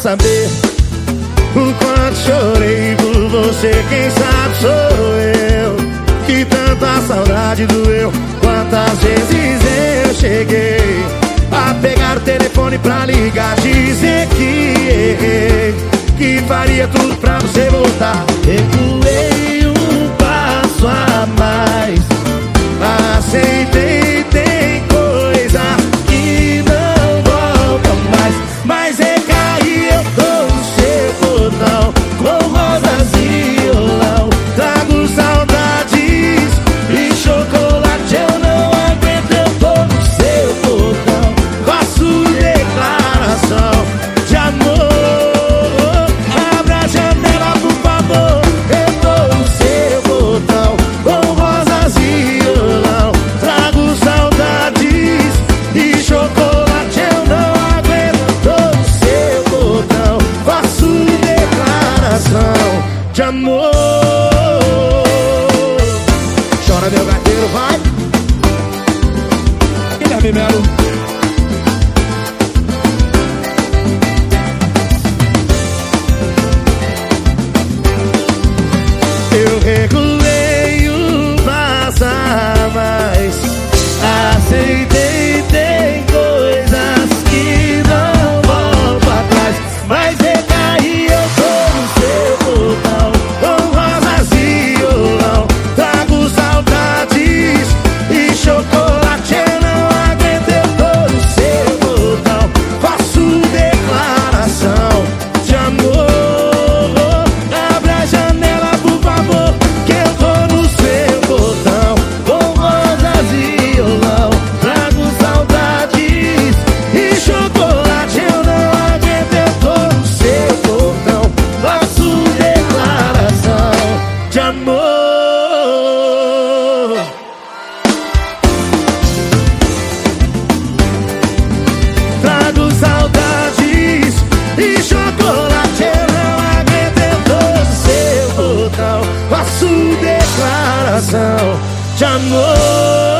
saber o quanto chorei por você. Quem sabe sou eu que tanta saudade doeu. Quantas vezes eu cheguei a pegar o telefone pra ligar, dizer que errei, que faria tudo pra você voltar. Recuei Chora, meu gateiro, vai. Guilherme Melo. De amor